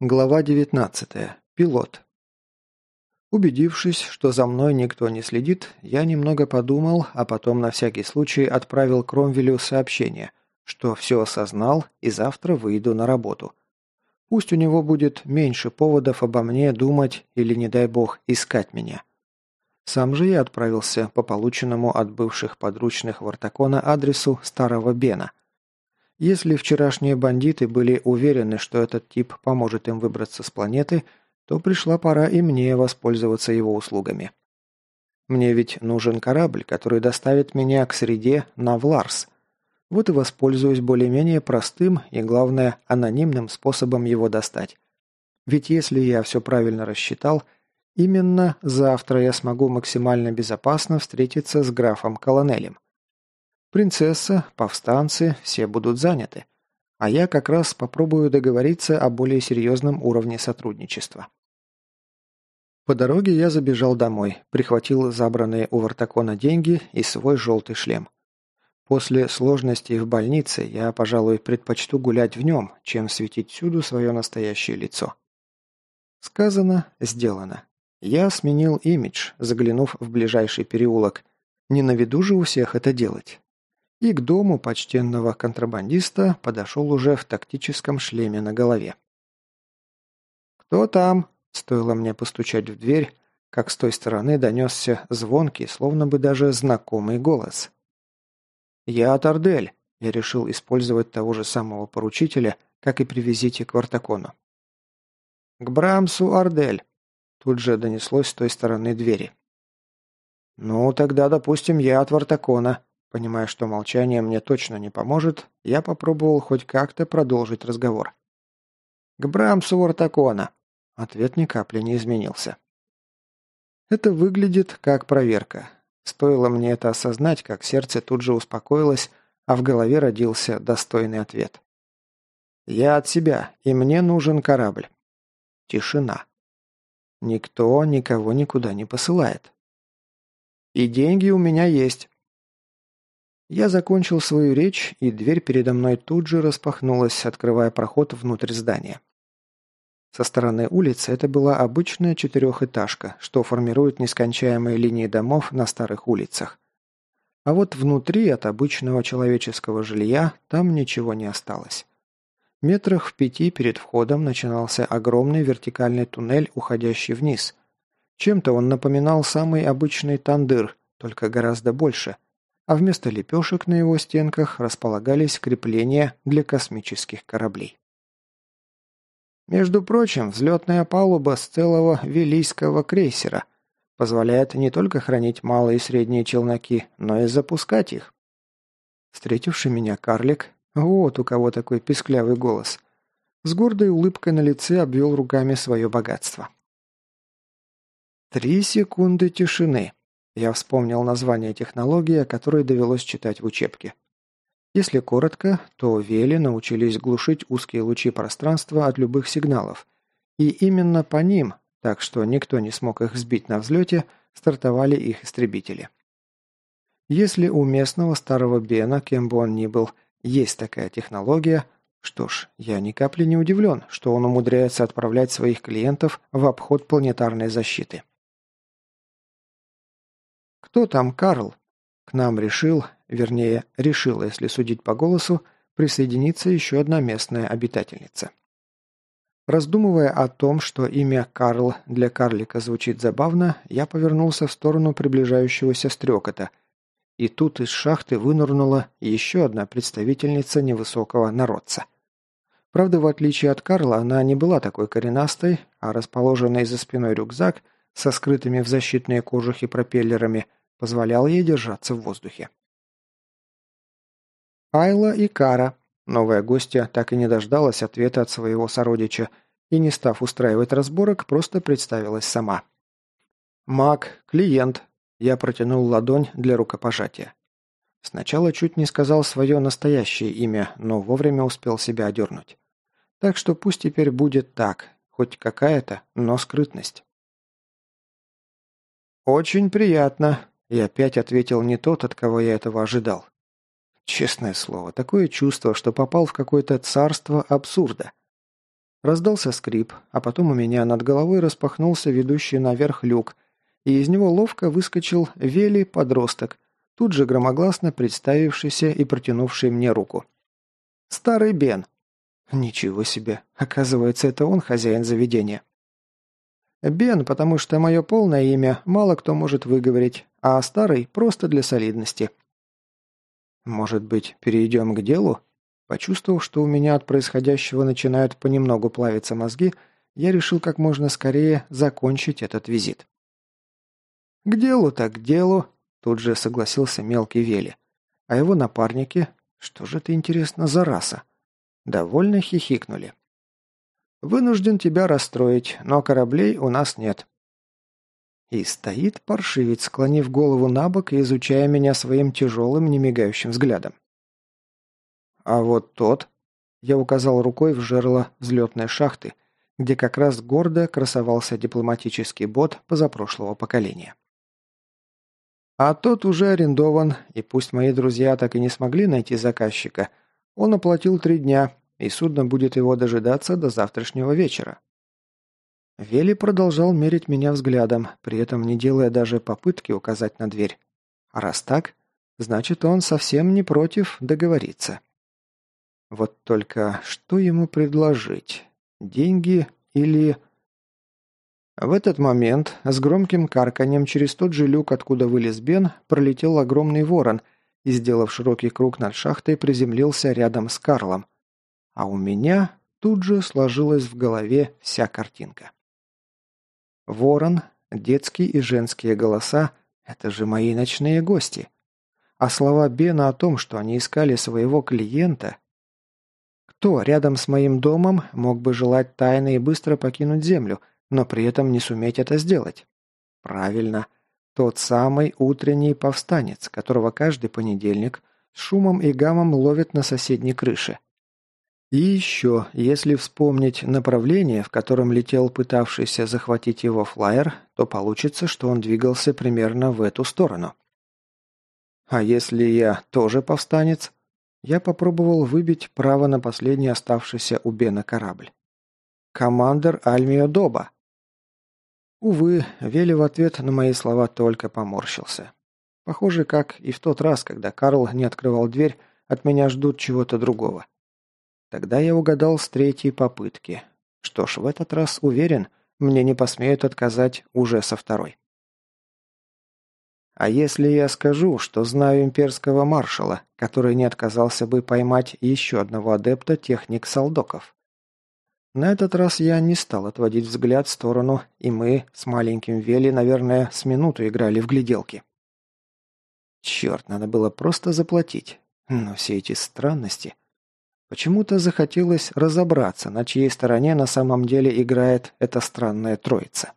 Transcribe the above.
Глава 19. Пилот. Убедившись, что за мной никто не следит, я немного подумал, а потом на всякий случай отправил Кромвелю сообщение, что все осознал и завтра выйду на работу. Пусть у него будет меньше поводов обо мне думать или, не дай бог, искать меня. Сам же я отправился по полученному от бывших подручных Вартакона адресу Старого Бена – если вчерашние бандиты были уверены, что этот тип поможет им выбраться с планеты, то пришла пора и мне воспользоваться его услугами. Мне ведь нужен корабль, который доставит меня к среде на Вларс. Вот и воспользуюсь более-менее простым и, главное, анонимным способом его достать. Ведь если я все правильно рассчитал, именно завтра я смогу максимально безопасно встретиться с графом Колонелем. Принцесса, повстанцы, все будут заняты. А я как раз попробую договориться о более серьезном уровне сотрудничества. По дороге я забежал домой, прихватил забранные у Вартакона деньги и свой желтый шлем. После сложностей в больнице я, пожалуй, предпочту гулять в нем, чем светить всюду свое настоящее лицо. Сказано, сделано. Я сменил имидж, заглянув в ближайший переулок. Не на виду же у всех это делать и к дому почтенного контрабандиста подошел уже в тактическом шлеме на голове. «Кто там?» – стоило мне постучать в дверь, как с той стороны донесся звонкий, словно бы даже знакомый голос. «Я Тардель», – я решил использовать того же самого поручителя, как и при визите к Вартакону. «К Брамсу, Ардель», – тут же донеслось с той стороны двери. «Ну, тогда, допустим, я от Вартакона», Понимая, что молчание мне точно не поможет, я попробовал хоть как-то продолжить разговор. «К Брамсу Вартакона!» Ответ ни капли не изменился. Это выглядит как проверка. Стоило мне это осознать, как сердце тут же успокоилось, а в голове родился достойный ответ. «Я от себя, и мне нужен корабль». Тишина. Никто никого никуда не посылает. «И деньги у меня есть», я закончил свою речь, и дверь передо мной тут же распахнулась, открывая проход внутрь здания. Со стороны улицы это была обычная четырехэтажка, что формирует нескончаемые линии домов на старых улицах. А вот внутри от обычного человеческого жилья там ничего не осталось. Метрах в пяти перед входом начинался огромный вертикальный туннель, уходящий вниз. Чем-то он напоминал самый обычный тандыр, только гораздо больше – а вместо лепешек на его стенках располагались крепления для космических кораблей. Между прочим, взлетная палуба с целого Вилийского крейсера позволяет не только хранить малые и средние челноки, но и запускать их. Встретивший меня карлик, вот у кого такой писклявый голос, с гордой улыбкой на лице обвел руками свое богатство. Три секунды тишины. Я вспомнил название технологии, о которой довелось читать в учебке. Если коротко, то Вели научились глушить узкие лучи пространства от любых сигналов. И именно по ним, так что никто не смог их сбить на взлете, стартовали их истребители. Если у местного старого Бена, кем бы он ни был, есть такая технология, что ж, я ни капли не удивлен, что он умудряется отправлять своих клиентов в обход планетарной защиты. «Кто там, Карл?» К нам решил, вернее, решила, если судить по голосу, присоединиться еще одна местная обитательница. Раздумывая о том, что имя Карл для карлика звучит забавно, я повернулся в сторону приближающегося стрекота. И тут из шахты вынырнула еще одна представительница невысокого народца. Правда, в отличие от Карла, она не была такой коренастой, а расположенный за спиной рюкзак со скрытыми в защитные кожухи пропеллерами – позволял ей держаться в воздухе. Айла и Кара. Новая гостья так и не дождалась ответа от своего сородича и, не став устраивать разборок, просто представилась сама. «Маг, клиент». Я протянул ладонь для рукопожатия. Сначала чуть не сказал свое настоящее имя, но вовремя успел себя одернуть. Так что пусть теперь будет так, хоть какая-то, но скрытность. «Очень приятно», и опять ответил не тот, от кого я этого ожидал. Честное слово, такое чувство, что попал в какое-то царство абсурда. Раздался скрип, а потом у меня над головой распахнулся ведущий наверх люк, и из него ловко выскочил Вели-подросток, тут же громогласно представившийся и протянувший мне руку. «Старый Бен!» «Ничего себе! Оказывается, это он хозяин заведения!» «Бен, потому что мое полное имя мало кто может выговорить, а старый просто для солидности». «Может быть, перейдем к делу?» Почувствовав, что у меня от происходящего начинают понемногу плавиться мозги, я решил как можно скорее закончить этот визит. «К делу так к делу», – тут же согласился мелкий Вели. А его напарники, что же это интересно за раса, довольно хихикнули. «Вынужден тебя расстроить, но кораблей у нас нет». И стоит паршивец, склонив голову на бок и изучая меня своим тяжелым, немигающим взглядом. А вот тот... Я указал рукой в жерло взлетной шахты, где как раз гордо красовался дипломатический бот позапрошлого поколения. А тот уже арендован, и пусть мои друзья так и не смогли найти заказчика, он оплатил три дня, и судно будет его дожидаться до завтрашнего вечера. Вели продолжал мерить меня взглядом, при этом не делая даже попытки указать на дверь. А раз так, значит он совсем не против договориться. Вот только что ему предложить? Деньги или... В этот момент с громким карканьем через тот же люк, откуда вылез Бен, пролетел огромный ворон и, сделав широкий круг над шахтой, приземлился рядом с Карлом. А у меня тут же сложилась в голове вся картинка. Ворон, детские и женские голоса – это же мои ночные гости. А слова Бена о том, что они искали своего клиента, кто рядом с моим домом мог бы желать тайно и быстро покинуть Землю, но при этом не суметь это сделать? Правильно, тот самый утренний повстанец, которого каждый понедельник с шумом и гамом ловят на соседней крыше. И еще, если вспомнить направление, в котором летел пытавшийся захватить его флайер, то получится, что он двигался примерно в эту сторону. А если я тоже повстанец? я попробовал выбить право на последний оставшийся у Бена корабль. «Командер Альмио Доба!» Увы, Вели в ответ на мои слова только поморщился. Похоже, как и в тот раз, когда Карл не открывал дверь, от меня ждут чего-то другого. Тогда я угадал с третьей попытки. Что ж, в этот раз уверен, мне не посмеют отказать уже со второй. А если я скажу, что знаю имперского маршала, который не отказался бы поймать еще одного адепта техник Салдоков? На этот раз я не стал отводить взгляд в сторону, и мы с маленьким Вели, наверное, с минуту играли в гляделки. Черт, надо было просто заплатить. Но все эти странности... Почему-то захотелось разобраться, на чьей стороне на самом деле играет эта странная троица.